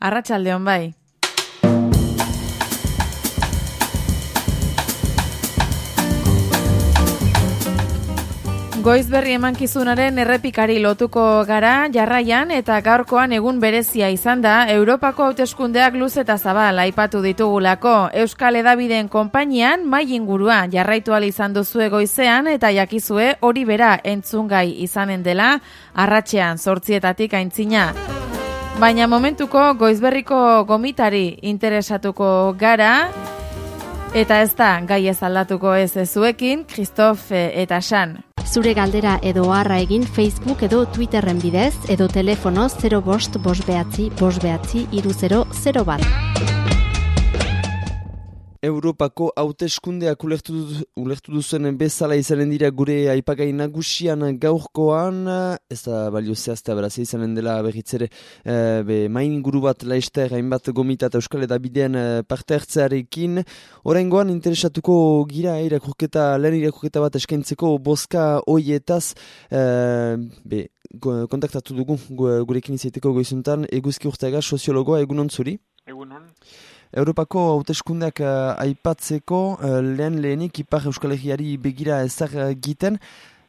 Arratxaldeon bai. Goiz berri emankizunaren errepikari lotuko gara jarraian eta gaurkoan egun berezia izan da Europako hauteskundeak luz eta zabal aipatu ditugulako Euskal Edabideen konpainian mai ingurua jarraitu izan duzu egoizean eta jakizue hori bera entzungai izanen dela arratxean sortzietatik aintzina. Baina momentuko goizberriko gomitari interesatuko gara eta ez da gai ez aldatuko ez ezuekin, Kristof eta San. Zure galdera edo harra egin Facebook edo Twitterren bidez edo telefono 0 bost bost behatzi bost behatzi iru 0 0 bat. Europako hauteskundeak ulertu, ulertu duzen bezala izanen dira gure aipagai nagusian gaurkoan, ez da balio zehaztea beraz izanen dela berritzere e, be, main guru bat laizter hainbat gomita eta euskal bidean e, parte hartzearekin. Horengoan interesatuko gira irakurketa, lehen irakurketa bat eskaintzeko boska hoietaz, e, be, kontaktatu dugu gurekin izaiteko goizuntan, eguzki urtega soziologoa egunon zuri? Egunon. Europako hauteskundeak uh, aipatzeko uh, lehen lehenik ipar euskal egiari begira ezar egiten.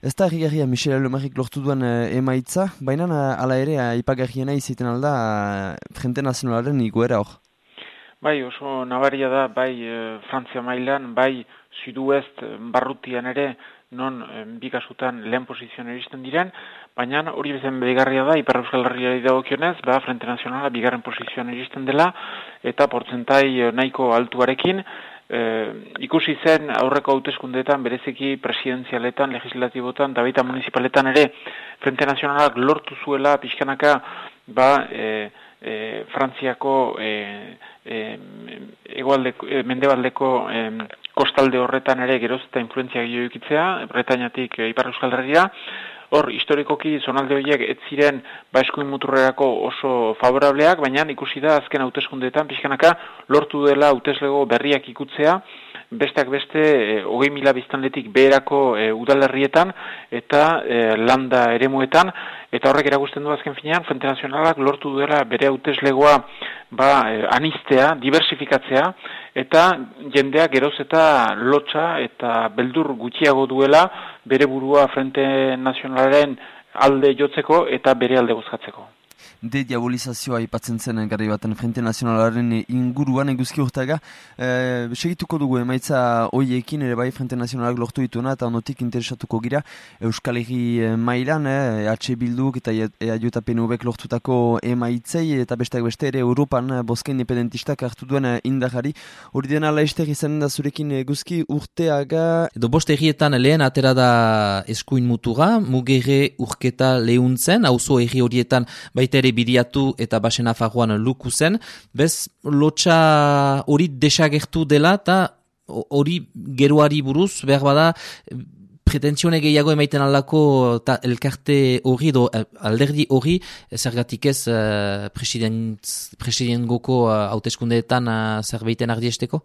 Ez da errigarria Michel Alomarik lortu duen uh, emaitza, baina uh, ala ere uh, ipagarriena iziten alda uh, Frente Nazionalaren iguera hor. Bai, oso nabaria da, bai uh, Frantzia mailan, bai Suduest barrutian ere, non bikasutan lehen posizioan eristen diren, baina hori bezen begarria da, Ipar Euskal Herriari dagokionez, ba, Frente Nazionala bigarren posizioan eristen dela, eta portzentai eh, nahiko altuarekin, e, ikusi zen aurreko hauteskundeetan bereziki presidenzialetan, legislatibotan, eta baita municipaletan ere, Frente Nazionalak lortu zuela pixkanaka, ba, e, e, Frantziako e, e, e, mendebaldeko e, kostalde horretan ere geroz eta influenzia gehiago Bretañatik e, Ipar Euskal Herria, hor, historikoki zonalde horiek ez ziren baizkuin muturrerako oso favorableak, baina ikusi da azken hauteskundeetan pixkanaka lortu dela hauteslego berriak ikutzea, besteak beste e, hogei mila biztanletik beherako e, udalerrietan eta e, landa eremuetan, eta horrek eragusten du azken finean, Frente Nazionalak lortu duela bere hauteslegoa ba, e, anistea, diversifikatzea, eta jendea geroz eta lotxa eta beldur gutxiago duela bere burua Frente Nazionalaren alde jotzeko eta bere alde guzkatzeko de diabolizazioa ipatzen zen gari baten Frente Nazionalaren inguruan eguzki urtaga. E, segituko dugu emaitza hoiekin ere bai Frente Nazionalak lortu dituena eta onotik interesatuko gira Euskal Herri eh, mailan, eh, H. Bilduk eta EAJ eta PNV lortutako emaitzei eta besteak beste ere Europan eh, boska independentistak hartu duen indahari. Hori dena laizter izan da zurekin eguzki urteaga. Edo boste herrietan lehen atera da eskuin mutuga, mugere urketa lehuntzen, auzo herri horietan baita ere biriatu eta basen afagoan luku zen, bez lotxa hori desagertu dela eta hori geroari buruz, behar bada, pretentsione gehiago emaiten aldako eta elkarte hori edo eh, alderdi hori zergatik ez uh, president, president goko uh, hauteskundeetan uh, zerbaiten ardiesteko?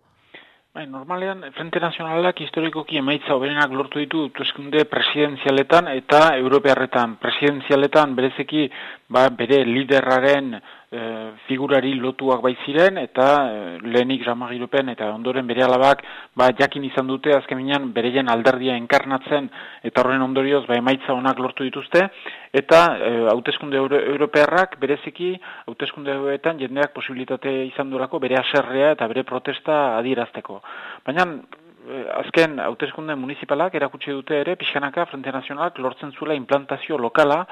Bai, normalean, Frente Nazionalak historikoki emaitza oberenak lortu ditu tueskunde presidenzialetan eta europearretan. Presidenzialetan berezeki ba, bere liderraren e, figurari lotuak bai ziren eta e, lehenik jamagirupen eta ondoren bere alabak ba, jakin izan dute azkeminan bereien alderdia enkarnatzen eta horren ondorioz ba, emaitza onak lortu dituzte eta e, hauteskunde euro, europearrak bereziki hauteskunde euroetan jendeak posibilitate izan durako bere aserrea eta bere protesta adierazteko. Baina e, azken hauteskunde municipalak erakutsi dute ere pixkanaka Frente Nazionalak lortzen zuela implantazio lokala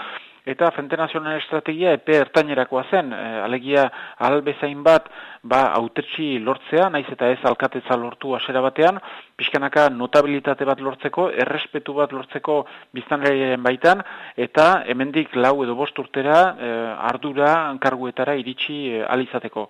eta Frente Nazional Estrategia epe ertainerakoa zen, e, alegia albezain bat ba, autetxi lortzea, naiz eta ez alkatetza lortu asera batean, pixkanaka notabilitate bat lortzeko, errespetu bat lortzeko biztanleriaren baitan, eta hemendik lau edo bost urtera e, ardura karguetara iritsi e, alizateko.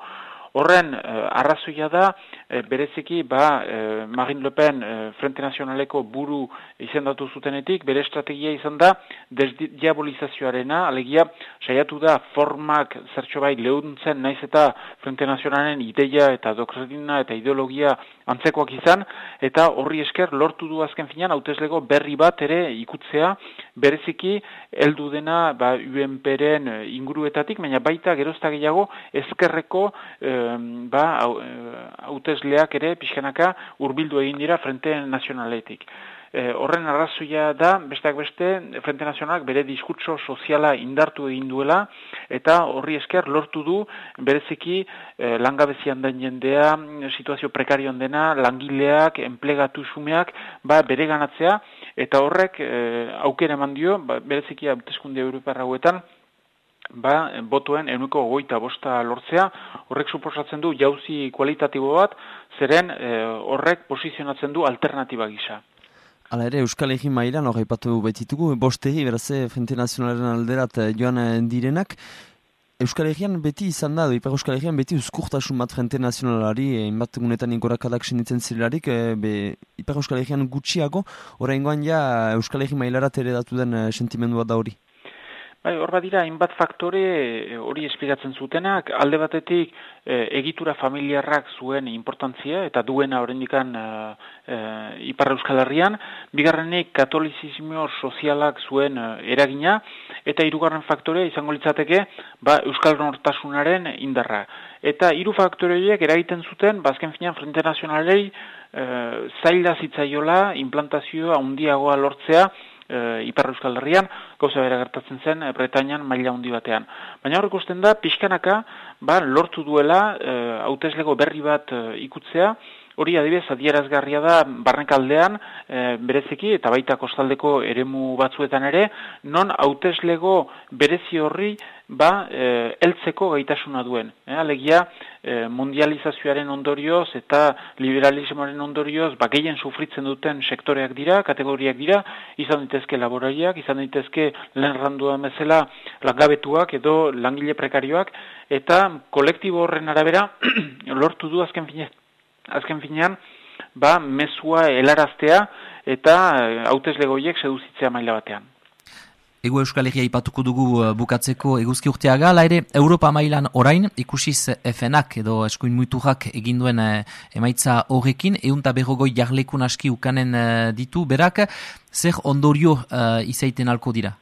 Horren eh, arrazoia da, eh, bereziki, ba, eh, Marine Le Pen Frente Nazionaleko buru izendatu zutenetik, bere estrategia izan da, desdiabolizazioarena, alegia, saiatu da formak zertxo bai lehuntzen, naiz eta Frente Nazionalen ideia eta doktrina eta ideologia antzekoak izan, eta horri esker lortu du azken finan, hauteslego berri bat ere ikutzea, bereziki heldu dena ba, UNP-ren inguruetatik, baina baita gerozta gehiago ezkerreko ba, hautesleak ere pixkanaka urbildu egin dira Frente Nazionaletik. E, horren arrazoia da, besteak beste, Frente Nazionalak bere diskurtso soziala indartu egin duela, eta horri esker lortu du bereziki e, langabezian den jendea, situazio prekarioan dena, langileak, enplegatu sumeak, ba, bere ganatzea, eta horrek e, aukera eman dio, ba, bereziki hauteskunde Europarra hauetan, ba, botuen enuko goita bosta lortzea, horrek suposatzen du jauzi kualitatibo bat, zeren e, horrek posizionatzen du alternatiba gisa. Hala ere, Euskal Egin mailan hori patu betitugu, bostegi, beraz, Frente Nazionalen alderat eh, joan eh, direnak. Euskal Egian beti izan da, Ipar Euskal Egian beti uzkurtasun bat Frente Nazionalari, inbat eh, gunetan inkorakadak sinitzen zirelarik, be, Ipar Euskal Egian gutxiago, orain ja Euskal Egin mailarat ere datu den sentimendua da hori. Bai, hor badira, hainbat faktore eh, hori esplikatzen zutenak, alde batetik e, egitura familiarrak zuen importantzia eta duena horrendikan e, eh, e, Ipar Euskal Herrian, bigarrenik katolizismo sozialak zuen eragina, eta hirugarren faktore izango litzateke ba, Euskal Nortasunaren indarra. Eta hiru faktore horiek eragiten zuten, bazken ba, finean Frente Nazionalei e, zaila zitzaiola implantazioa handiagoa lortzea, e, Ipar Euskal Herrian, gauza bera gertatzen zen e, Bretañan maila handi batean. Baina hor ikusten da, pixkanaka, ba, lortu duela e, berri bat e, ikutzea, Hori adibidez adierazgarria da barrenkaldean e, bereziki eta baita kostaldeko eremu batzuetan ere non hauteslego berezi horri ba e, eltzeko gaitasuna duen. E, alegia e, mundializazioaren ondorioz eta liberalismoaren ondorioz ba gehien sufritzen duten sektoreak dira, kategoriak dira, izan daitezke laborariak, izan daitezke lehen randua bezala langabetuak edo langile prekarioak eta kolektibo horren arabera lortu du azken finean, azken finean ba mezua helaraztea eta hauteslegoiek seduzitzea maila batean. Ego Euskal Herria ipatuko dugu uh, bukatzeko eguzki urteaga, ere Europa mailan orain ikusiz FNak edo eskuin muiturak eginduen emaitza horrekin, eunta berrogoi jarlekun aski ukanen ditu, berak, zer ondorio uh, izaiten alko dira?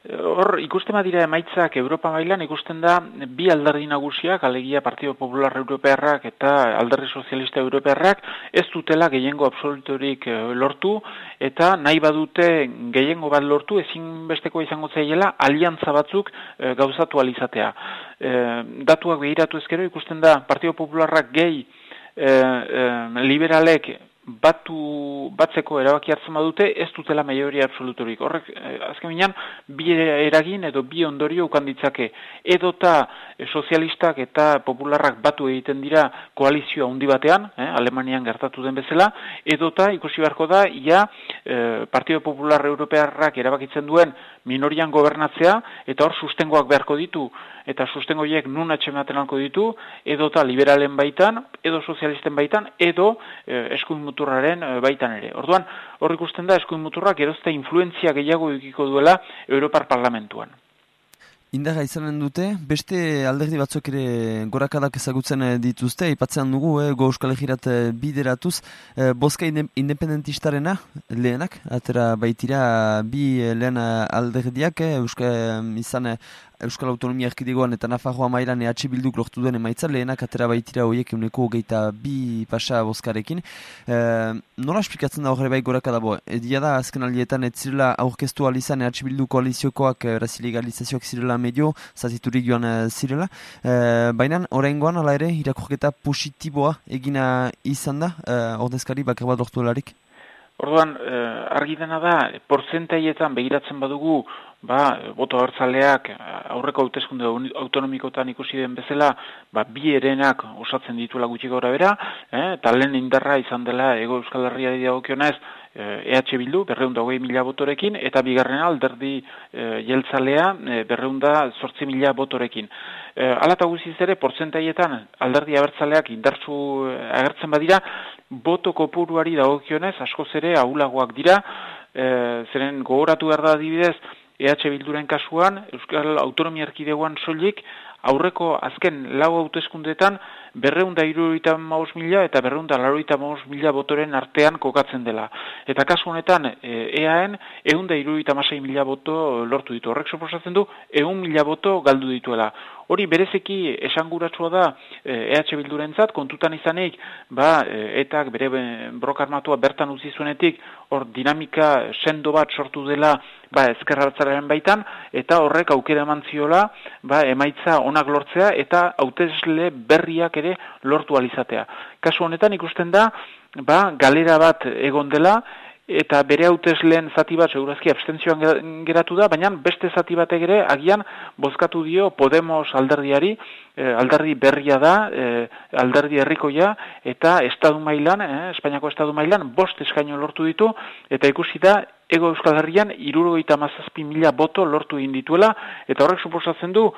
Hor, ikusten badira emaitzak Europa mailan ikusten da bi alderdi nagusiak, alegia Partido Popular Europearrak eta alderdi Sozialista Europearrak, ez dutela gehiengo absolutorik eh, lortu, eta nahi badute gehiengo bat lortu, ezin besteko izango zaiela, aliantza batzuk e, gauzatu alizatea. E, datuak behiratu ezkero ikusten da Partido Popularrak gehi liberalek batu batzeko erabaki hartzen badute ez dutela maioria absolutorik. Horrek eh, azken binean bi eragin edo bi ondorio ukan ditzake edota sozialistak eta popularrak batu egiten dira koalizioa handi batean, eh, Alemanian gertatu den bezala, edota ikusi beharko da ia eh, Partido Popular Europearrak erabakitzen duen minorian gobernatzea eta hor sustengoak beharko ditu eta sustengoiek nun atxematen alko ditu edota liberalen baitan, edo sozialisten baitan, edo eh, eskuin muturraren eh, baitan ere. Orduan, hor ikusten da eskuin muturrak erozta influenzia gehiago ikiko duela Europar Parlamentuan. Indaga izanen dute, beste alderdi batzuk ere gorakadak ezagutzen eh, dituzte, ipatzean dugu, eh, go euskal egirat eh, bideratuz, eh, boska independentistarena lehenak, atera baitira bi lehen alderdiak, eh, euskal izan Euskal Autonomia Erkidegoan eta Nafarroa mailan EH Bilduk lortu duen emaitza, lehenak atera baitira horiek euneko hogeita bi pasa boskarekin. E, nola esplikatzen da horre bai goraka dabo? Edia da, azken aldietan, ez zirela aurkeztu alizan EH Bildu koaliziokoak e, legalizazioak zirela medio, zaziturik joan e, zirela. E, Baina, orain goan, ala ere, irakurketa positiboa egina izan da, e, ordezkari bakar bat lortu larik? Orduan, eh, argi dena da, portzentaietan begiratzen badugu, ba, boto hartzaleak aurreko hauteskunde autonomikotan ikusi den bezala, ba, bi erenak osatzen dituela gutxi gora bera, eh, eta lehen indarra izan dela Ego Euskal Herria dagokionez, EH Bildu, berreunda hogei mila botorekin, eta bigarrena alderdi e, jeltzalea e, berreunda sortzi mila botorekin. E, Alata guziz ere, portzentaietan alderdi abertzaleak indartzu e, agertzen badira, boto kopuruari dagokionez, askoz ere ahulagoak dira, e, zeren gogoratu behar da adibidez, EH Bilduren kasuan, Euskal Autonomia Erkideguan soilik, aurreko azken lau hauteskundetan berreunda iruroita maus mila eta berreunda laroita maus mila botoren artean kokatzen dela. Eta kasu honetan e, EAN eunda iruroita masai mila boto lortu ditu. Horrek suposatzen du eun mila boto galdu dituela. Hori berezeki esanguratsua da EH Bildurentzat kontutan izanik ba e, etak bere brokarmatua bertan utzi zuenetik hor dinamika sendo bat sortu dela ba ezkerratzaren baitan eta horrek aukera emantziola ba emaitza onak lortzea eta hautesle berriak ere lortu alizatea. Kasu honetan ikusten da ba galera bat egon dela eta bere hautesleen zati bat segurazki abstentzioan geratu da, baina beste zati batek ere agian bozkatu dio Podemos alderdiari, eh, alderdi berria da, eh, alderdi herrikoia eta estadu mailan, eh, Espainiako estadu mailan, bost eskaino lortu ditu, eta ikusi da, Ego Euskal Herrian, irurogeita mila boto lortu egin dituela, eta horrek suposatzen du,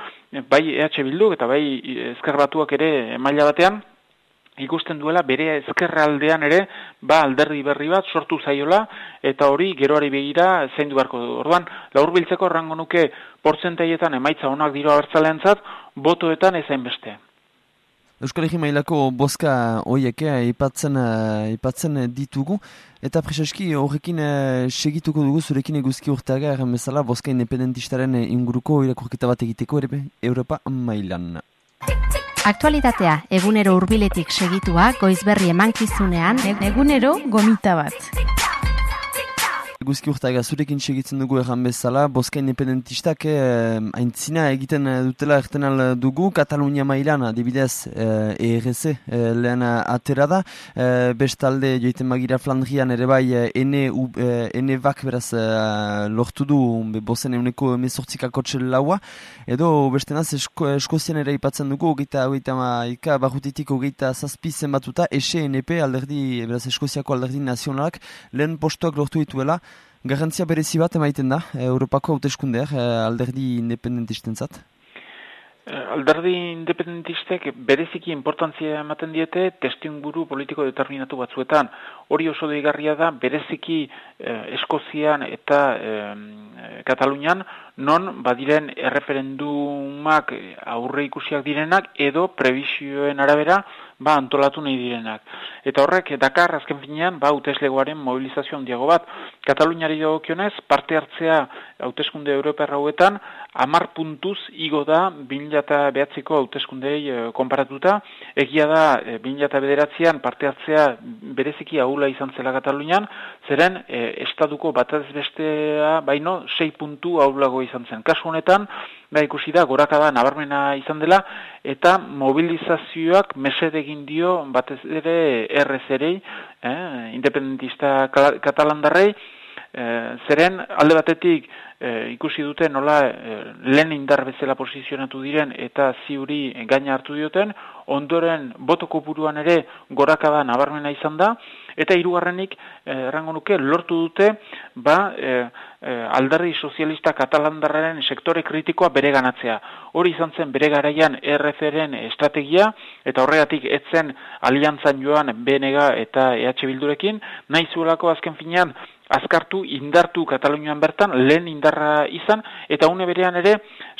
bai EH Bildu, eta bai ezker batuak ere maila batean, ikusten duela bere ezkerraldean ere ba alderdi berri bat sortu zaiola eta hori geroari begira zein du beharko du. Orduan, laurbiltzeko errango nuke portzentaietan emaitza onak dira abertzaleantzat, botoetan ezain beste. Euskal Herri mailako boska hoieke aipatzen aipatzen ditugu eta preseski horrekin eh, segituko dugu zurekin eguzki urteaga erren bezala boska independentistaren inguruko irakurketa bat egiteko ere Europa mailan. Aktualitatea egunero hurbiletik segitua goizberri emankizunean egunero gomita bat. Guzki urtaga zurekin segitzen dugu erran bezala, boska independentistak eh, aintzina egiten eh, dutela erten dugu, Katalunia mailan, adibidez, eh, ERC eh, lehen atera da, eh, bestalde joiten magira Flandrian ere bai eh, ene, eh, beraz eh, lortu du bozen euneko emezortzikako laua, edo beste naz esko, eskozian ere ipatzen dugu, ogeita, ogeita maika, barrutitik ogeita zazpi zenbatuta, SNP alderdi, beraz eskoziako alderdi nazionalak, lehen postoak lortu dituela, Garantzia berezi bat emaiten da, eh, Europako hauteskundeak eh, alderdi independentisten zat? Eh, alderdi independentistek bereziki importantzia ematen diete testinguru politiko determinatu batzuetan. Hori oso deigarria da bereziki Eskozian eta Katalunian non badiren erreferendumak aurre ikusiak direnak edo prebisioen arabera ba antolatu nahi direnak. Eta horrek Dakar azken finean ba hauteslegoaren mobilizazio handiago bat Kataluniari dagokionez parte hartzea hauteskunde Europa hauetan 10 puntuz igo da 2009ko hauteskundei e, konparatuta egia da e, 2009an parte hartzea bereziki ahula izan zela Katalunian zeren e, estatuko batez bestea baino 6 puntu ahulago izan zen. Kasu honetan, da ikusi da, goraka da, nabarmena izan dela, eta mobilizazioak mesed egin dio batez ere errezerei, eh, independentista katalandarrei, eh, zeren alde batetik eh, ikusi dute nola eh, lehen indar bezala posizionatu diren eta ziuri gaina hartu dioten, ondoren boto kopuruan ere gorakada nabarmena izan da, eta hirugarrenik eh, errango nuke lortu dute ba eh, eh, alderdi sozialista katalandarraren sektore kritikoa bere ganatzea. Hori izan zen bere garaian RFren estrategia eta horregatik etzen aliantzan joan BNG eta EH Bildurekin, nahi zuelako azken finean azkartu indartu Katalunian bertan lehen indarra izan eta une berean ere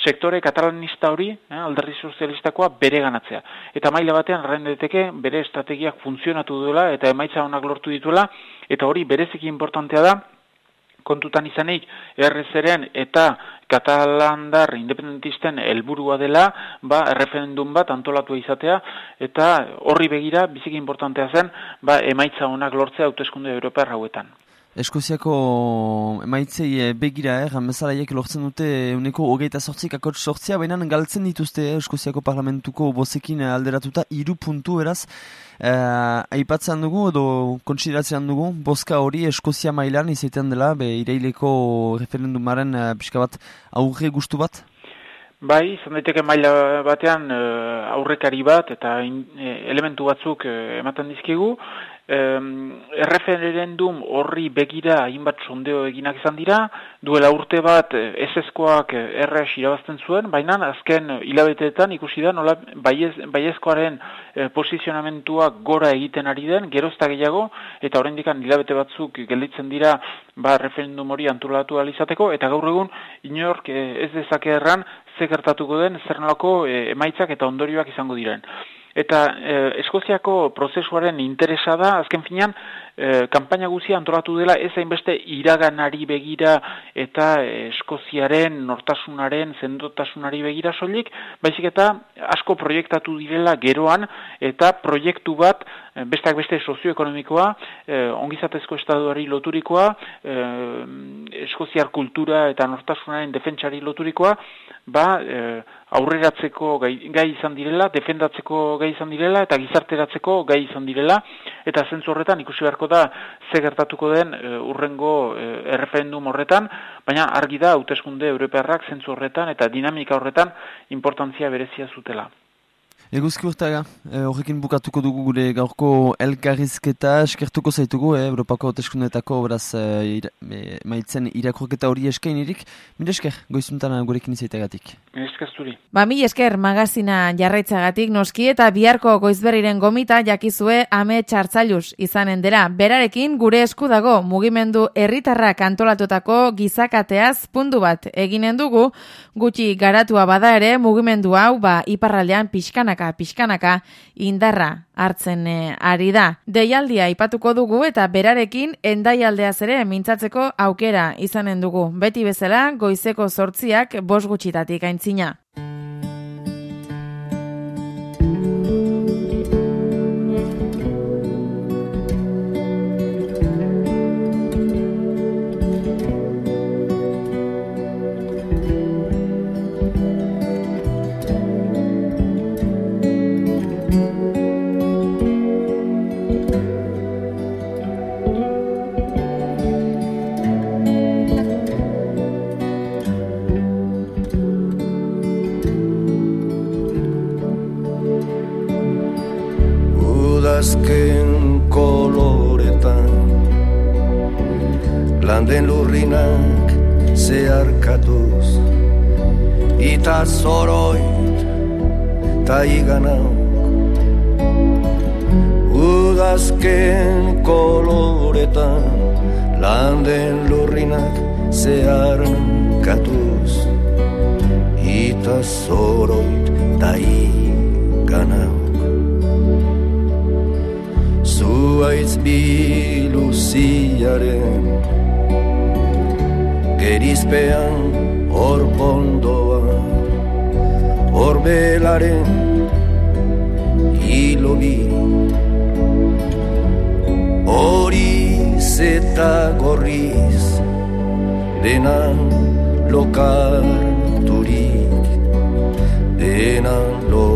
sektore katalanista hori eh, alderdi sozialistakoa bere ganatzea. Eta maila batean rendeteke bere estrategiak funtzionatu duela eta emaitza onak lortu dituela eta hori bereziki importantea da kontutan izanik errezeren eta katalandar independentisten helburua dela ba referendum bat antolatu izatea eta horri begira biziki importantea zen ba emaitza onak lortzea hauteskunde Europa hauetan. Eskoziako emaitzei eh, begira, eh, ramezalaiek lortzen dute uneko hogeita sortzik akot sortzia, baina galtzen dituzte eh, Eskoziako parlamentuko bozekin alderatuta, iru puntu eraz, eh, aipatzen dugu edo kontsideratzen dugu, boska hori Eskozia mailan izaiten dela, be ireileko referendumaren eh, pixka bat aurre gustu bat? Bai, izan daiteke maila batean eh, aurrekari bat eta elementu batzuk ematen dizkigu, Um, erreferendum horri begira hainbat sondeo eginak izan dira, duela urte bat eseskoak erres irabazten zuen, baina azken hilabeteetan ikusi da nola baiez, baiezkoaren e, posizionamentua gora egiten ari den, gerozta gehiago, eta oraindik hilabete batzuk gelditzen dira ba, referendum hori antolatu alizateko, eta gaur egun inork ez dezake erran ze gertatuko den zer nolako emaitzak eta ondorioak izango diren. Eta e, Eskoziako prozesuaren interesa da, azken finean, e, kanpaina guzia antolatu dela ez hainbeste iraganari begira eta Eskoziaren nortasunaren zendotasunari begira soilik, baizik eta asko proiektatu direla geroan eta proiektu bat besteak beste sozioekonomikoa, e, ongizatezko estaduari loturikoa, e, Eskoziar kultura eta nortasunaren defentsari loturikoa, ba, e, aurreratzeko gai, gai izan direla, defendatzeko gai izan direla eta gizarteratzeko gai izan direla eta zentzu horretan ikusi beharko da ze gertatuko den e, urrengo e, erreferendum horretan, baina argi da hauteskunde europearrak zentzu horretan eta dinamika horretan importantzia berezia zutela. Eguzki urtaga, eh, horrekin bukatuko dugu gure gaurko elkarrizketa, eskertuko zaitugu, eh, Europako oteskundetako beraz eh, ira, eh, maitzen irakroketa hori eskain irik. Mire esker, goizuntan gurekin izaitegatik. Eskazturi. Ba, mi esker magazina jarraitzagatik noski eta biharko goizberriren gomita jakizue ame txartzailuz izanen dela. Berarekin gure esku dago mugimendu herritarrak antolatutako gizakateaz puntu bat eginen dugu, gutxi garatua bada ere mugimendu hau ba iparraldean pixkanaka pixkanaka indarra hartzen e, ari da. Deialdia aipatuko dugu eta berarekin endaialdeaz ere mintzatzeko aukera izanen dugu. Beti bezala goizeko sortziak bos gutxitatik aintzina. Zeharkatuz ita zoroit ta iganauk udazken koloretan landen lurrinak zeharkatuz ita zoroit ta iganauk zuaitz biluziaren Gerizpean hor pondoa Hor belaren hilo bi Horiz eta gorriz Dena lokarturik. Dena lokarturik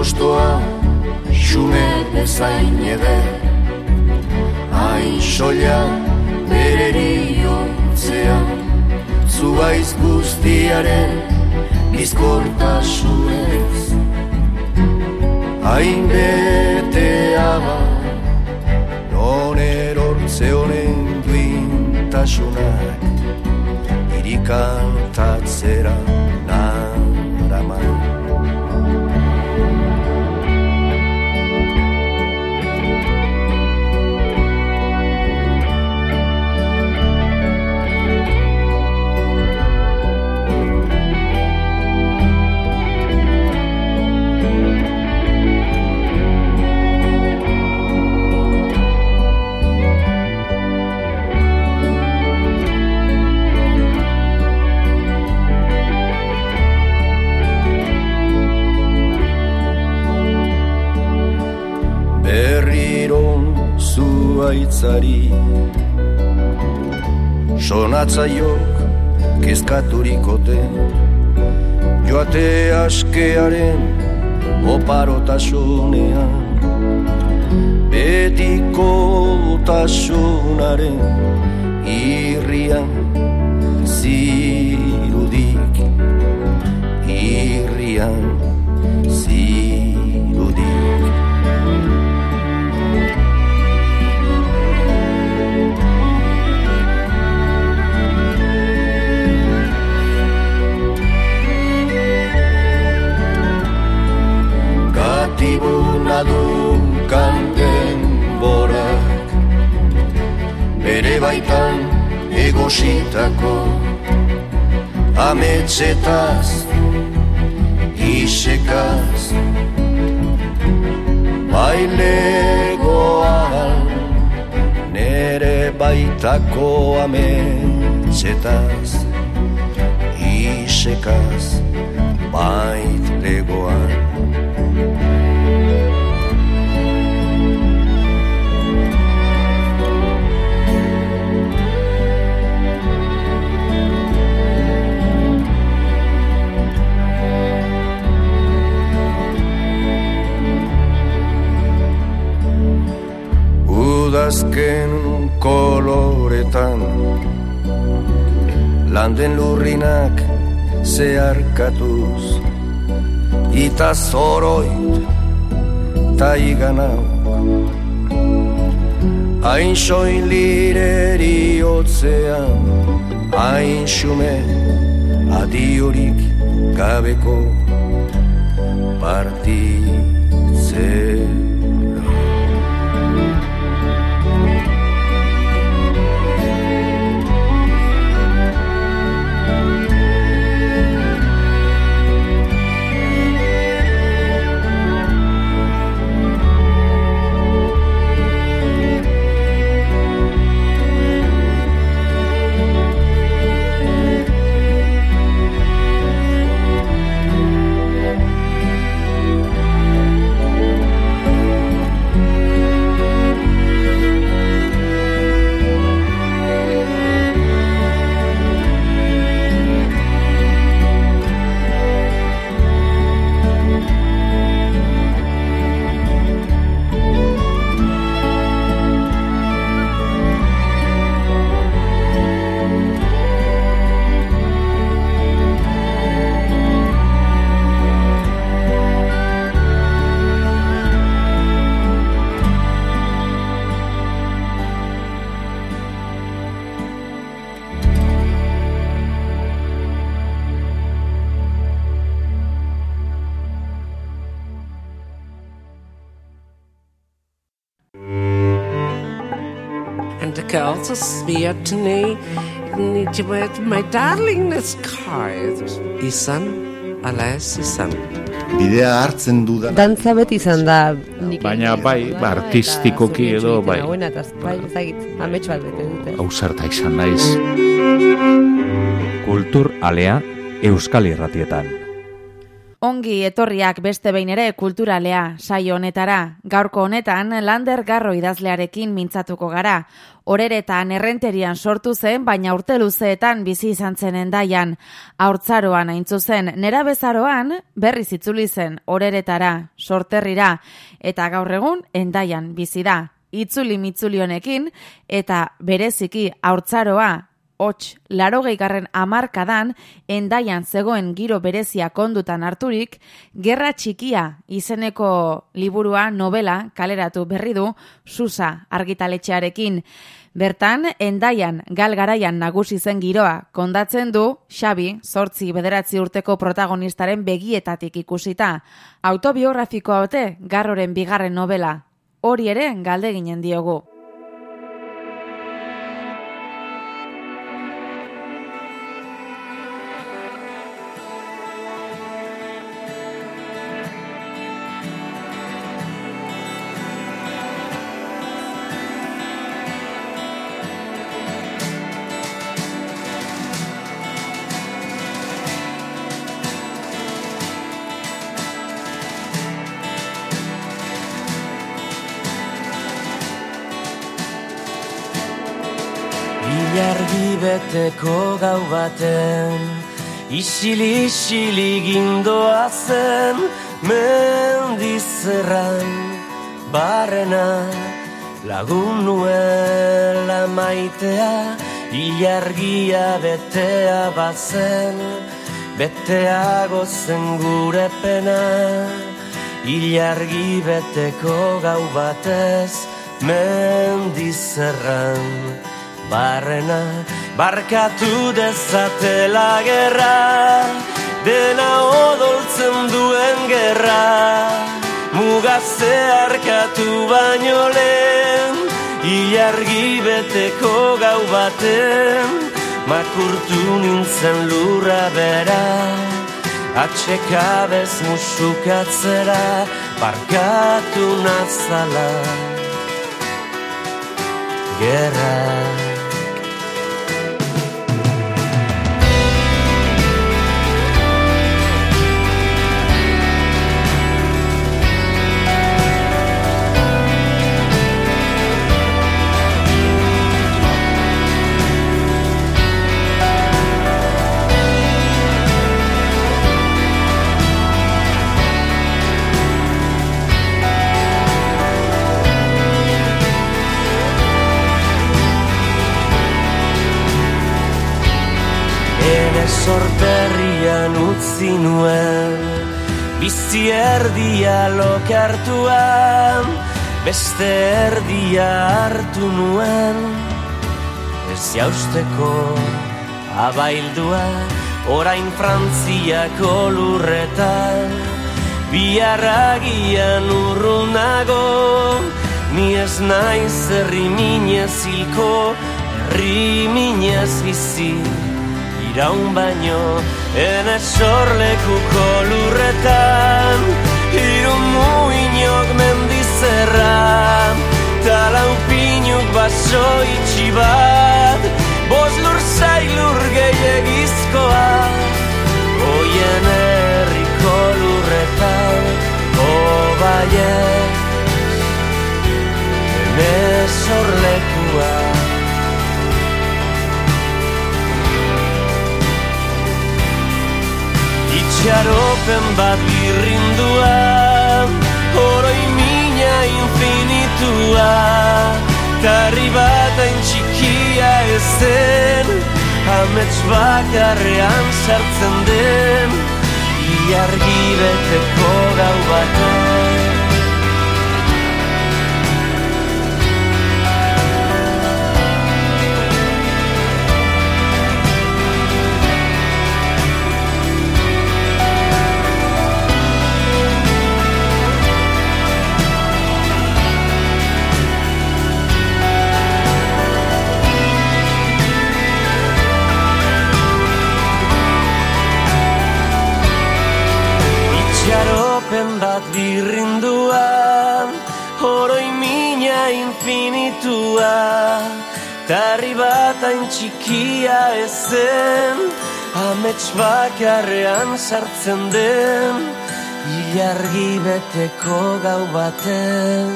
tostoa xume bezain eder. Hain soia bereri ontzea Zubaiz guztiaren bizkortasunez. Hain betea ba Non erortze honen duintasunak. Irikantatzera naraman zuaitzari Sonatzaiok kezkaturikote Joate askearen oparotasunean Betiko tasunaren irrian zirudik tribuna du kanten borak. Bere baitan egositako ametsetaz Isekaz. Bailegoan nere baitako ametsetaz Isekaz. Bait legoan udazken koloretan landen lurrinak zeharkatuz ita zoroit ta iganau hain soin lireri otzean hain xume adiorik gabeko partitzen the girls smear to me with my darlingness card. Izan, ala ez izan. Bidea hartzen dudan. Dantza beti izan da Baina bai, ba, artistikoki edo bai. Hauena, eta bai, ezagit, amets bat bete dute. Hausarta izan naiz. Kultur alea Euskal Irratietan. Ongi etorriak beste behin ere kulturalea saio honetara. Gaurko honetan Lander Garro idazlearekin mintzatuko gara. Horeretan errenterian sortu zen, baina urte luzeetan bizi izan zen endaian. Haurtzaroan aintzu zen, nera bezaroan berriz itzuli zen horeretara, sorterrira, eta gaur egun endaian bizi da. Itzuli mitzuli honekin, eta bereziki haurtzaroa hots larogei garren amarkadan endaian zegoen giro berezia kondutan harturik, Gerra Txikia izeneko liburua novela kaleratu berri du Susa argitaletxearekin. Bertan, endaian gal garaian nagusi zen giroa kondatzen du Xabi, sortzi bederatzi urteko protagonistaren begietatik ikusita. Autobiografikoa ote garroren bigarren novela. Hori ere galde ginen diogu. Ilargi beteko gau baten Isili-isili gindoa zen Mendizerran barrena Lagun nuela maitea Ilargia betea bazen Beteago zen gure pena. Ilargi beteko gau batez Mendizerran barrena barkatu dezatela gerra dena odoltzen duen gerra. Mugazte arkatu baino lehen Iargi beteko gau baten Makurtu nintzen lurra bera. Atxekabez musukatzera Barkatu nazala. Gerra utzi nuen Bizi erdia lokartuan Beste erdia hartu nuen. Ez jausteko abaildua Orain frantziako lurretan Biarragian urrunago Ni ez naiz herri minez hilko Herri minez bizik iraun baino Ene sorlekuko lurretan Hiru muinok mendizerra Talau pinuk baso itxi bat Bos lur zai lur gehiagizkoa Oien erriko lurretan O baiet Ene sorlekua Itxaropen bat birrindua Horoi mina infinitua Tarri bat hain txikia ezen Amets bakarrean sartzen den Iargi beteko gau baten Amets bakarrean sartzen den Ilargi beteko gau baten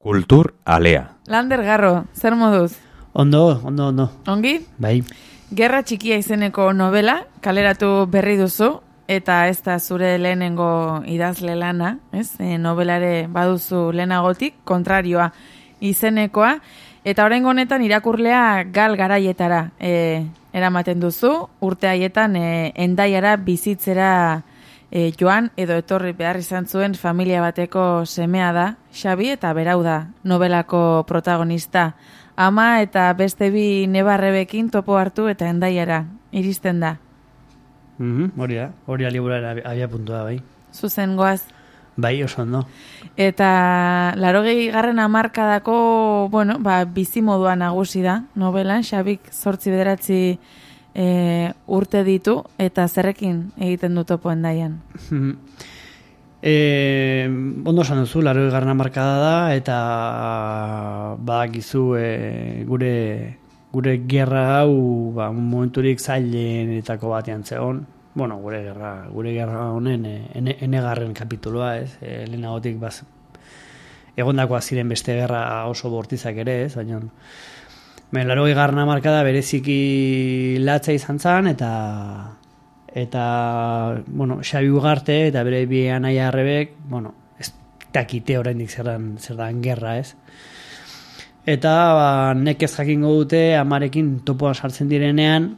Kultur alea. Lander Garro, zer moduz? Ondo, ondo, ondo. Ongi? Bai. Gerra txikia izeneko novela, kaleratu berri duzu, eta ez da zure lehenengo idazle lana, ez? E, novelare baduzu lehenagotik, kontrarioa izenekoa, eta oraingo honetan irakurlea gal garaietara e, eramaten duzu, urte haietan e, endaiara bizitzera e, joan edo etorri behar izan zuen familia bateko semea da, Xabi eta berau da novelako protagonista. Ama eta beste bi nebarrebekin topo hartu eta endaiara iristen da. Mhm, hori da, hori aliburara abia puntua, bai. Zuzen goaz. Bai, oso ondo. Eta larogei garren amarkadako, bueno, ba, bizimodua nagusi da, novelan, Xabik zortzi bederatzi e, urte ditu, eta zerrekin egiten du topo endaian. Mhm. E, ondo esan duzu, laro garna markada da, eta badakizu e, gure gure gerra hau ba, momenturik zailenetako batean zegoen. Bueno, gure gerra, gure gerra honen e, ene, enegarren kapituloa, ez? E, lehenagotik baz, egondakoa ziren beste gerra oso bortizak ere, ez? Baina, ben, laro garna markada bereziki latza izan zen, eta eta, bueno, Xabi Ugarte eta bere bi anaia arrebek, bueno, ez dakite oraindik zerran, zerran gerra, ez? Eta ba, nekez jakingo dute amarekin topoa sartzen direnean,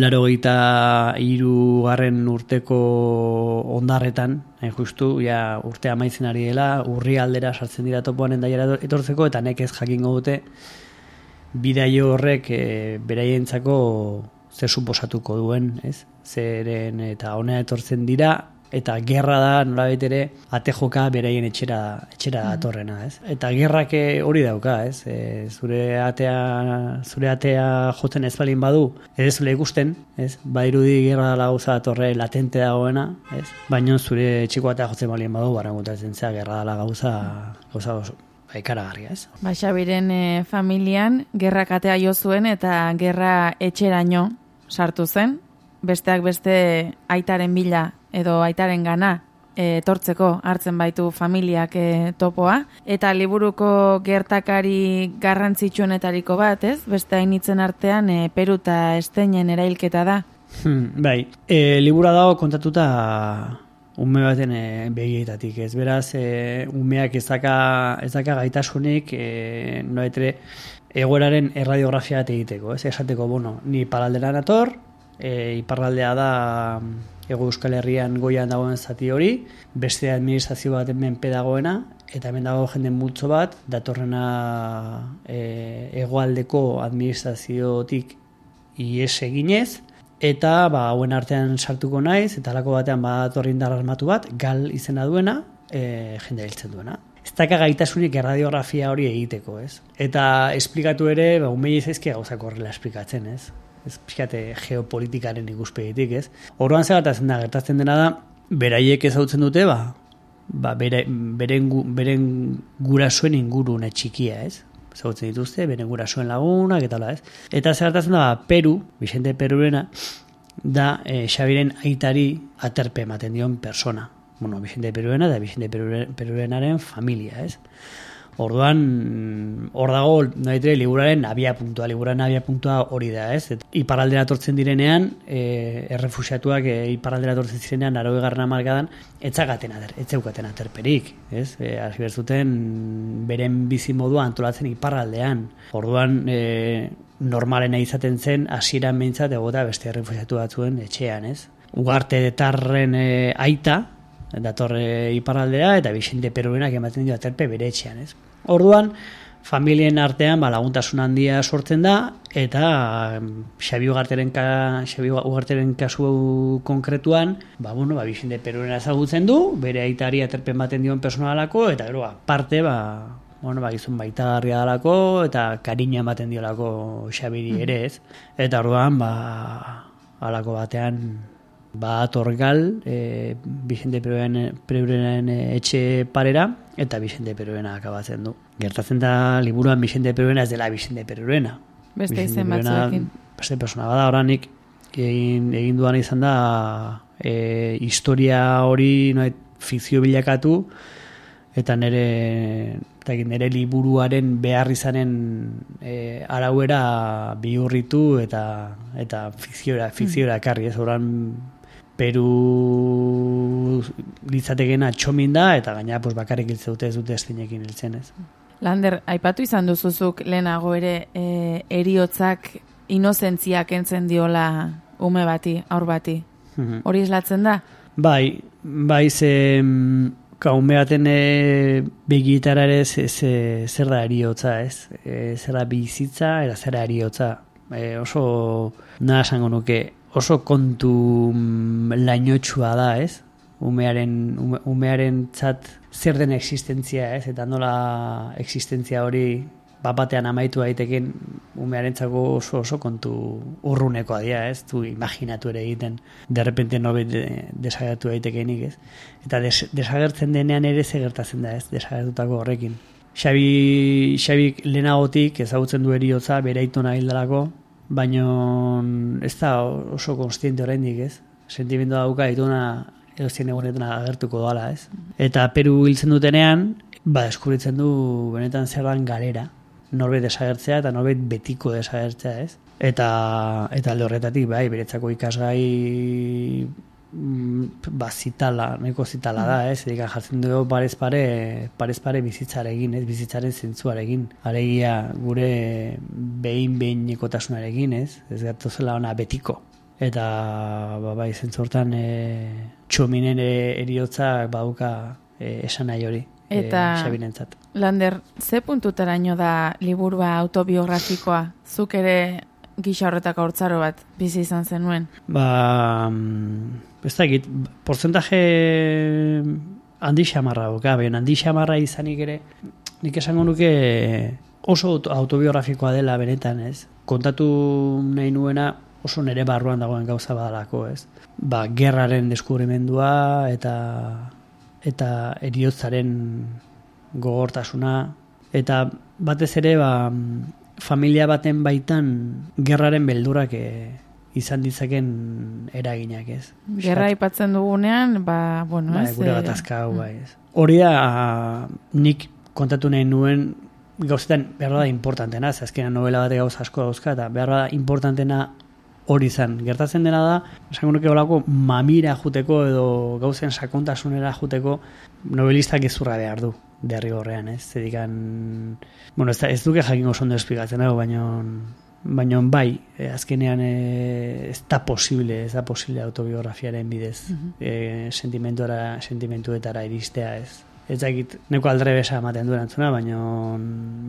laro gita iru garren urteko ondarretan, hain justu, ja, urte amaitzen ari dela, urri aldera sartzen dira topoan endaiara etortzeko, eta nekez jakingo dute, bidaio horrek e, beraientzako zer suposatuko duen, ez? Zeren eta honea etortzen dira eta gerra da nolabait ere ate joka bereien etxera etxera datorrena, ez? Eta gerrak eh, hori dauka, ez? E, zure atea zure atea jotzen ez balin badu, ez zule ikusten, ez? Badirudi gerra dela gauza datorre latente dagoena, ez? Baina zure txiko atea jotzen balin badu, barangutatzen zea gerra dela gauza gauza oso ikaragarria, ez? Ba, Xabiren e, familian gerrak atea jo zuen eta gerra etxeraino sartu zen, besteak beste aitaren bila edo aitaren gana e, etortzeko hartzen baitu familiak e, topoa. Eta liburuko gertakari garrantzitsuenetariko bat, ez? Beste hainitzen artean e, Peru eta Esteinen erailketa da. Hmm, bai, e, libura dago kontatuta ume baten e, begietatik, ez beraz, e, umeak ez daka, ez daka gaitasunik, e, noetre, egoeraren erradiografia bat egiteko, ez esateko, bueno, ni paraldera nator, e, iparraldea da ego euskal herrian goian dagoen zati hori, beste administrazio bat hemen pedagoena, eta hemen dago jenden multzo bat, datorrena e, egoaldeko administraziotik ies eginez, eta ba, hauen artean sartuko naiz, eta alako batean bat indar armatu bat, gal izena duena, e, jende hiltzen duena. Ez daka gaitasunik erradiografia hori egiteko, ez? Eta esplikatu ere, ba, umei ez ezkia gauzak horrela esplikatzen, ez? Ez pixkate geopolitikaren ikuspegitik, ez? Horroan zegatzen da, gertatzen dena da, beraiek ezautzen dute, ba, ba bere, beren, beren gurasoen ingurune txikia, ez? zautzen dituzte, beren gurasoen lagunak, eta ez. Eta zertatzen da, Peru, Vicente Perurena, da e, Xabiren aitari aterpe ematen dion persona. Bueno, Vicente Perurena da Vicente Perurenaren familia, ez? Orduan, hor dago, nahitre, liburaren abia puntua, liburaren abia puntua hori da, ez? Et, iparaldera tortzen direnean, e, errefusiatuak e, iparaldera tortzen zirenean, naro egarren amargadan, etzagaten ater, etzeukaten aterperik, ez? E, zuten, beren bizi modua antolatzen iparraldean. Orduan, e, normalena izaten zen, hasieran behintzat, egota beste errefusiatu batzuen etxean, ez? Ugarte detarren e, aita, datorre iparraldera, eta Vicente Peruenak ematen dio aterpe bere etxean, ez? Orduan, familien artean ba, laguntasun handia sortzen da, eta Xabi Ugarteren, ka, Xabi Ugarteren kasu konkretuan, ba, bueno, ba, Vicente Perurena ezagutzen du, bere aitari aterpen baten dion personalako, eta gero, parte, ba, bueno, ba, gizun baita dalako, eta karina ematen diolako Xabiri ere ez. Eta orduan, ba, alako batean, ba atorgal e, Vicente Perurenen etxe parera eta Vicente Perurena akabatzen du. Gertatzen da liburuan Vicente Perurena ez dela Vicente Perurena. Beste izen batzuekin. Beste persona bada oranik egin, egin duan izan da e, historia hori noet, fikzio bilakatu eta nire eta nire liburuaren behar izanen e, arauera bihurritu eta eta fikziora, fikziora mm. ekarri ez oran Peru litzategena txomin da, eta gaina pues, bakarrik hiltze dute ez dute estinekin hiltzen ez. Lander, aipatu izan duzuzuk lehenago ere e, eriotzak inozentziak entzen diola ume bati, aur bati. Mhm. Hori islatzen da? Bai, bai ze ka ume baten e, begitara ere ze, ze, zer da eriotza ez. E, zer da bizitza, eta zer da eriotza. E, oso, naha esango nuke, oso kontu mm, lainotsua da, ez? Umearen, umearen txat zer den existentzia, ez? Eta nola existentzia hori bapatean amaitu daiteken umearen txako oso, oso kontu urrunekoa dira, ez? Tu imaginatu ere egiten, derrepente nobet de, desagertu daitekenik, ez? Eta des, desagertzen denean ere ze gertatzen da, ez? Desagertutako horrekin. Xabi, Xabi lehenagotik ezagutzen du eriotza, bere aitona hildalako, baino ez da oso konstiente oraindik, ez? Sentimendu dauka dituna edo zien egunetan agertuko dala, ez? Eta Peru hiltzen dutenean, ba, deskubritzen du benetan zer dan galera. Norbet desagertzea eta norbet betiko desagertzea, ez? Eta, eta alde horretatik, bai, beretzako ikasgai ba, zitala, neko zitala da, ez? Edika jartzen dugu parez pare, parez pare bizitzarekin, ez? Bizitzaren zentzuarekin. Aregia gure behin behin ekotasunarekin, ez? Ez gertu zela ona betiko. Eta, ba, bai, zentzortan e, txominen e, eriotzak bauka e, esan nahi hori. E, Eta, Lander, ze puntutaraino da liburua autobiografikoa? Zuk ere gisa horretako hortzaro bat bizi izan zenuen? Ba, mm, ez da egit, porcentaje handi xamarra boka, baina handi xamarra izanik ere, nik esango nuke oso auto- autobiografikoa dela benetan, ez? Kontatu nahi nuena oso nere barruan dagoen gauza badalako, ez? Ba, gerraren deskubrimendua eta eta eriotzaren gogortasuna eta batez ere ba, familia baten baitan gerraren beldurak eh, izan ditzaken eraginak, ez? Gerra aipatzen dugunean, ba, bueno, Bai, ez? gure eh, gatazka hau, bai, ez. Hori da, nik kontatu nahi nuen gauzetan behar da importantena, ze azkenean novela bate gauza asko dauzka, eta behar da importantena hori izan. Gertatzen dena da, esango nuke holako mamira juteko edo gauzen sakontasunera juteko novelistak ezurra behar du derri horrean, ez? Zedikan, bueno, ez, ez duke jakin oso ondo esplikatzen hau, baino, baino bai, eh, azkenean eh, ez da posible, ez da posible autobiografiaren bidez Mhm. eh, sentimentuara, sentimentuetara iristea ez. Ez dakit, neko aldrebesa ematen du erantzuna, baina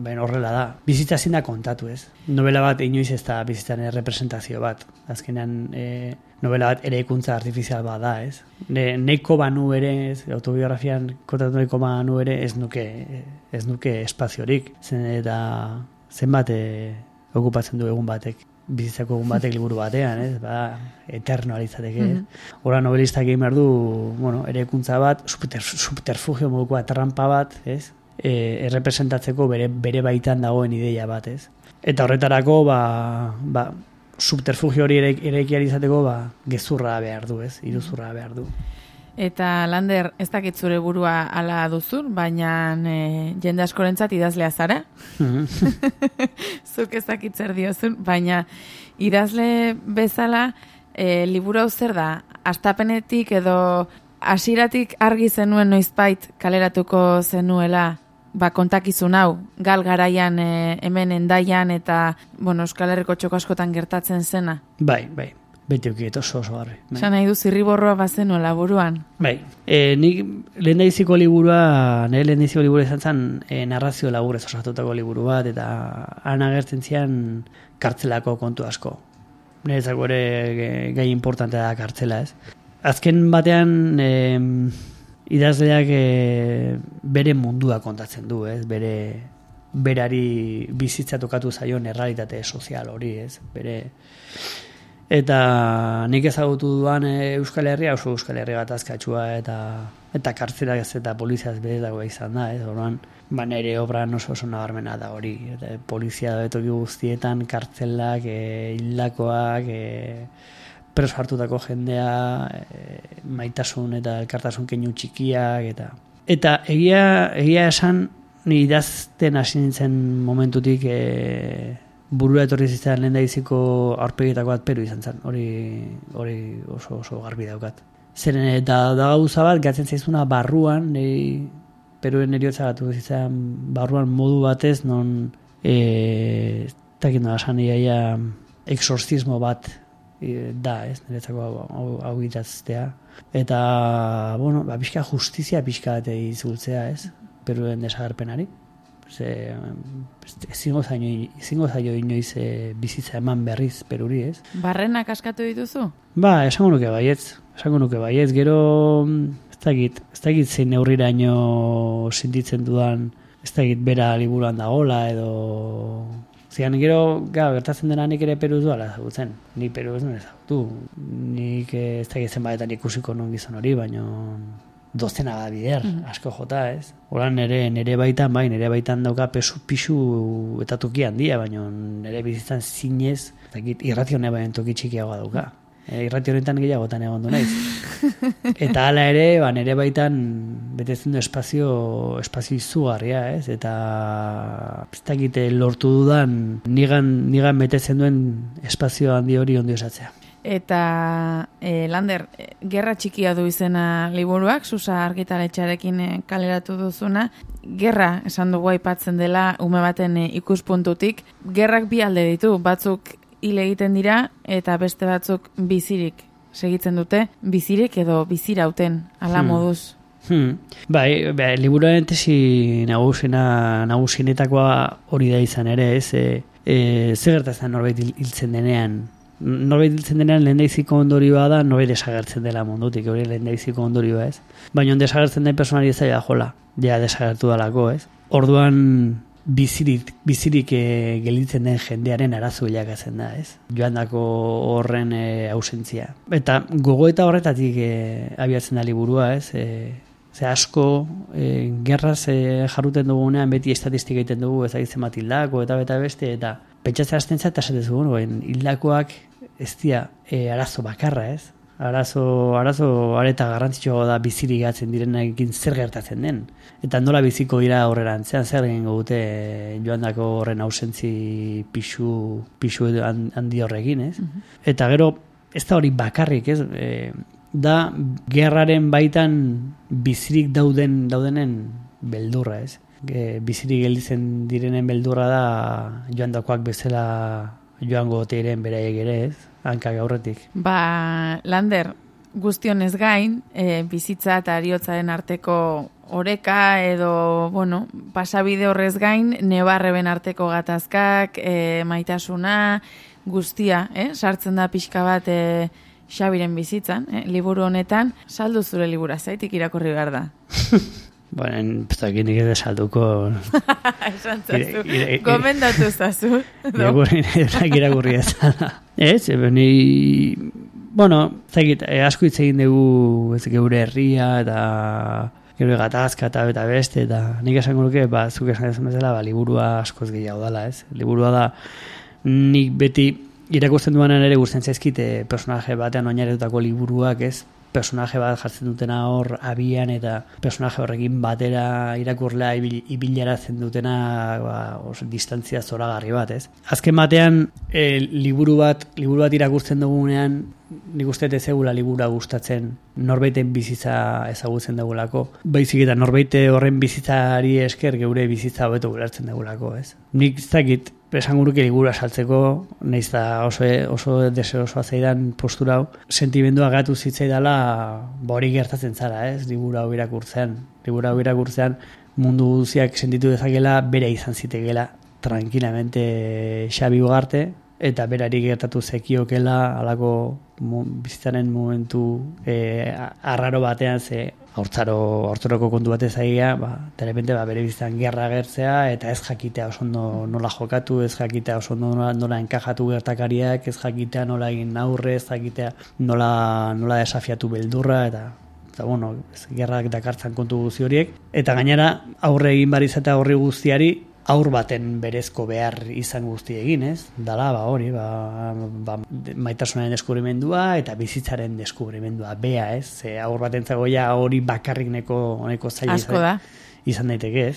baina horrela da. Bizitza ezin da kontatu, ez? Novela bat inoiz ez da bizitzaren representazio bat. Azkenean, e, novela bat ere ikuntza artifizial bat da, ez? Ne, neko banu ere, ez, autobiografian kontatu neko banu ere, ez nuke, ez nuke espaziorik. Zen, eta zenbat e, okupatzen du egun batek bizitzako egun batek liburu batean, ez? Ba, eterno alitzateke, ez? Mhm. Ora novelistak egin behar du, bueno, erekuntza bat, subter, subterfugio modukoa trampa bat, ez? E, errepresentatzeko bere, bere baitan dagoen ideia bat, ez? Eta horretarako, ba, ba, subterfugio hori ere, erekiari izateko, ba, gezurra behar du, ez? Iruzurra behar du. Eta Lander, ez dakit zure burua ala duzun, baina e, jende askorentzat idazlea zara. Zuk ez dakit zer diozun, baina idazle bezala e, liburu hau zer da? Astapenetik edo hasiratik argi zenuen noizbait kaleratuko zenuela ba, kontakizun hau, gal garaian e, hemen endaian eta bueno, Euskal Herriko txoko askotan gertatzen zena. Bai, bai, beti ukiet oso oso garri. Bai. Nahi du zirriborroa bazenuela buruan. Bai, e, nik lehendaiziko liburua, nire lehendaiziko liburua izan zen e, narrazio laburez osatutako liburu bat, eta han agertzen zian kartzelako kontu asko. Niretzako ere gai importantea da kartzela, ez? Azken batean e, idazleak e, bere mundua kontatzen du, ez? Bere berari bizitza tokatu zaion errealitate sozial hori, ez? Bere Eta nik ezagutu duan e, Euskal Herria oso Euskal Herria gatazkatsua eta eta kartzelak ez eta poliziaz betetako izan da, ez orduan ba nire obran oso oso nabarmena da hori. Eta polizia da betoki guztietan kartzelak, e, hildakoak, e, preso hartutako jendea, e, maitasun eta elkartasun keinu txikiak eta eta egia egia esan ni idazten hasi nintzen momentutik e, burua etorri zitzaidan lehen daiziko aurpegietako bat peru izan zen. Hori, hori oso, oso garbi daukat. Zeren eta da gauza bat, gatzen zaizuna barruan, niri peruen eriotza gatu zitzaidan barruan modu batez, non e, takit nola esan iaia exorcismo bat e, da, ez, niretzako hau, hau, hau. Eta, bueno, ba, pixka justizia pixka bat izultzea, ez, peruen desagerpenari ze ezingo zaio ezingo zaio inoiz e, bizitza eman berriz peruri, ez? Barrenak askatu dituzu? Ba, esango nuke baietz, esango nuke baietz, gero ez dakit, ez dakit zein neurriraino sentitzen dudan, ez dakit bera liburuan dagola edo Zian, gero, ga, gertatzen dena nik ere Peru duala ezagutzen. Ni Peru ez nuen ezagutu. Nik ez dakit zenbaetan ikusiko non gizon hori, baina dozena da bider, Mhm. asko jota, ez? Hola nere, nere baitan, bai, nere baitan dauka pesu pixu eta toki handia, baina nere bizitzan zinez, ez dakit, irratio baina toki txikiagoa dauka. E, irratio honetan gehiagotan egon du naiz. Eta hala ere, ba, nere baitan betetzen du espazio, espazio izugarria, ez? Eta ez dakite lortu dudan nigan, nigan betetzen duen espazio handi hori ondo esatzea. Eta e, Lander, e, gerra txikia du izena liburuak, susa argitaletxarekin e, kaleratu duzuna. Gerra, esan dugu aipatzen dela, ume baten e, ikuspuntutik. Gerrak bi alde ditu, batzuk hil egiten dira, eta beste batzuk bizirik segitzen dute, bizirik edo bizirauten, ala Hmm. moduz. Hmm. Bai, bai liburuaren tesi nagusena, nagusienetakoa hori da izan ere, ez? E, e, zer gertatzen norbait hil- hiltzen denean, norbait hiltzen denean lehendaiziko ondorioa da norbait desagertzen dela mundutik, hori lehendaiziko ondorioa ez. Baina desagertzen den personari ez zaila jola, ja desagertu dalako ez. Orduan bizirik, bizirik e, gelditzen den jendearen arazo bilakatzen da ez. Joandako horren e, ausentzia. Eta gogo eta horretatik e, abiatzen da liburua ez. E, Ze asko, e, gerraz e, jarruten dugunean beti estatistika egiten dugu ezagitzen bat hildako eta beta beste, eta pentsatzen hasten eta esaten zuen, bueno, hildakoak ez dira e, arazo bakarra ez. Arazo, arazo areta garrantzitsua da bizirik gatzen direnekin zer gertatzen den. Eta nola biziko dira aurrerantzean zer egin dute joandako horren ausentzi pixu, pixu handi horrekin, ez? Eta gero, ez da hori bakarrik, ez? E, da gerraren baitan bizirik dauden daudenen beldurra, ez? E, bizirik gelditzen direnen beldurra da joandakoak bezala joango teiren beraiek ere, ez? Hankak aurretik. Ba, Lander, guztionez gain, e, bizitza eta ariotzaren arteko oreka edo, bueno, pasabide horrez gain, nebarreben arteko gatazkak, e, maitasuna, guztia, eh? sartzen da pixka bat e, Xabiren bizitzan, eh? liburu honetan, saldu zure libura zaitik irakorri behar da. Bueno, ez dakit nik ez salduko... Esan zazu, gomendatu zazu. Irakurri ez. Ez, ni... Bueno, zakit, asko hitz egin dugu ez geure herria eta geure gatazka eta eta beste, eta nik esango nuke, ba, zuk esan ez bezala, ba, liburua askoz gehiago dala, ez? Liburua da, nik beti irakurtzen duanean ere gusten zaizkite personaje batean oinarritutako liburuak, ez? Personaje bat jartzen dutena hor abian eta personaje horrekin batera irakurlea ibil, ibilaratzen dutena ba, oso, distantzia zoragarri bat, ez? Azken batean, e, liburu bat liburu bat irakurtzen dugunean nik uste ez egula libura gustatzen norbaiten bizitza ezagutzen dugulako. Baizik eta norbaite horren bizitzari esker geure bizitza hobeto ulertzen dugulako, ez? Nik ez dakit esan guruke libura saltzeko, nahiz da oso, oso deseosoa zaidan postura hau, sentimendua gatu zitzaidala bori gertatzen zara, ez, libura hau irakurtzean. Libura hau irakurtzean mundu guziak sentitu dezakela bere izan zitekela tranquilamente Xabi Ugarte, eta berari gertatu zekiokela alako bizitzaren momentu e, arraro batean ze hortzaro hortzaroko kontu batez aia, ba, telepente ba, bere bizitzan gerra gertzea eta ez jakitea oso ondo nola jokatu, ez jakitea oso ondo nola, nola enkajatu gertakariak, ez jakitea nola egin aurre, ez jakitea nola, nola desafiatu beldurra eta eta bueno, ez, gerrak dakartzan kontu guzti horiek. Eta gainera aurre egin barizata horri guztiari aur baten berezko behar izan guzti egin, ez? Dala, ba, hori, ba, ba, maitasunaren deskubrimendua eta bizitzaren deskubrimendua, bea, ez? Ze aur baten zagoia hori bakarrik neko, neko zaila da. izan daiteke, ez?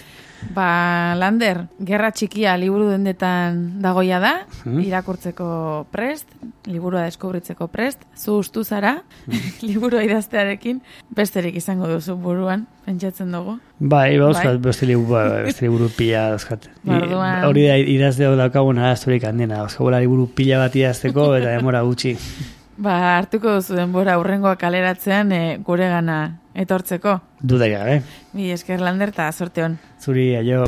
Ba, Lander, gerra txikia liburu dendetan dagoia da, Hmm? irakurtzeko prest, liburua deskubritzeko prest, zu ustu zara, liburua idaztearekin, besterik izango duzu buruan, pentsatzen dugu. Bai, ba, Bai. beste liburu, ba, beste liburu pila dauzkat. Orduan- Hori da idazteo daukagun arazturik handena, dauzkagula liburu pila bat idazteko eta demora gutxi. Ba, hartuko duzu denbora urrengoa kaleratzean e, gure gana etortzeko. Duda gabe. Mi esker Lander eta sorte hon. Zuri, aio.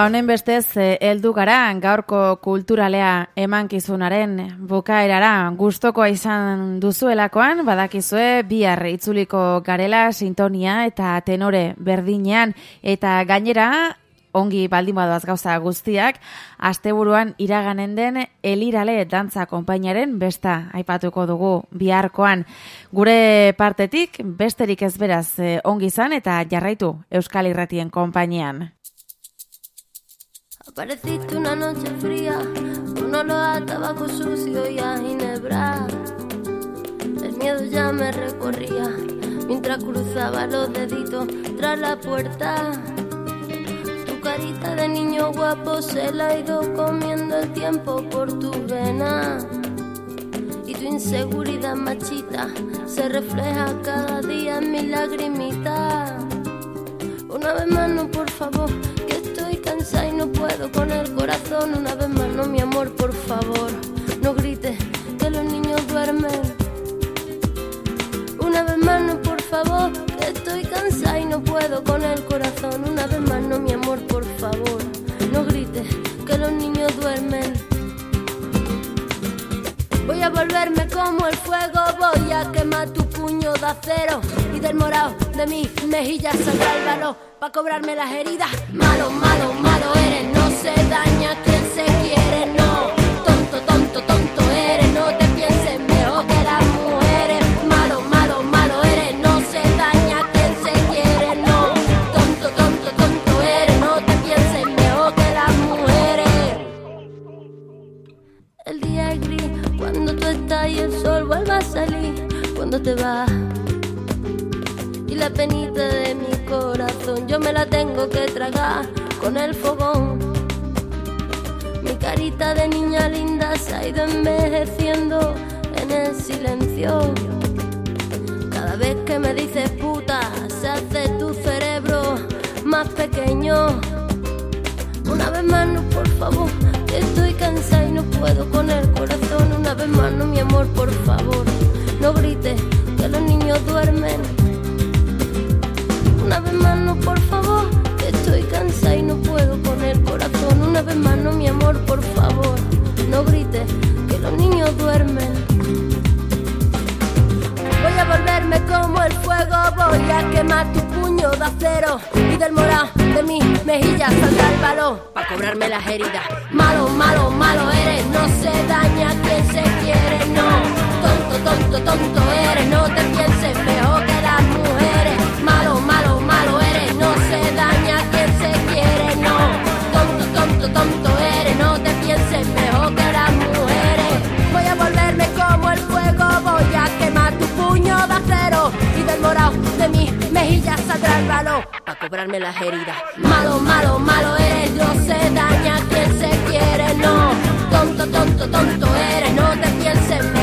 Ba honen bestez, eh, heldu gara gaurko kulturalea emankizunaren bukaerara gustokoa izan duzuelakoan, badakizue bihar itzuliko garela sintonia eta tenore berdinean eta gainera ongi baldin badoaz gauza guztiak, asteburuan iraganen den elirale dantza konpainaren besta aipatuko dugu biharkoan. Gure partetik besterik ez beraz eh, ongi izan eta jarraitu Euskal Irratien konpainian. Apareciste una noche fría, un olor a tabaco sucio y a ginebra. El miedo ya me recorría mientras cruzaba los deditos tras la puerta. Tu carita de niño guapo se la ha ido comiendo el tiempo por tu vena. Y tu inseguridad machita se refleja cada día en mi lagrimita. Una vez más, no, por favor, cansada y no puedo con el corazón. Una vez más, no, mi amor, por favor, no grites que los niños duermen. Una vez más, no, por favor, que estoy cansada y no puedo con el corazón. Una vez más, no, mi amor, por favor, no grites que los niños duermen. Voy a volverme como el fuego, voy a quemar tu puño de acero y del morado de mis mejillas saldrá el valor para cobrarme las heridas. Malo, malo tengo que tragar con el fogón. De niña linda se ha ido envejeciendo en el silencio. Cada vez que me dices puta, se hace tu cerebro más pequeño. Una vez más, no, por favor, estoy cansada y no puedo con el corazón. Una vez más, no, mi amor, por favor, no grites que los niños duermen. Y del morado de mis mejillas saldrá el valor para cobrarme las heridas. Malo, malo, malo eres, no se daña quien se quiere, no. Tonto, tonto, tonto eres, no te saldrá el valor para cobrarme las heridas. Malo, malo, malo eres, no se daña quien se quiere, no. Tonto, tonto, tonto eres, no te pienses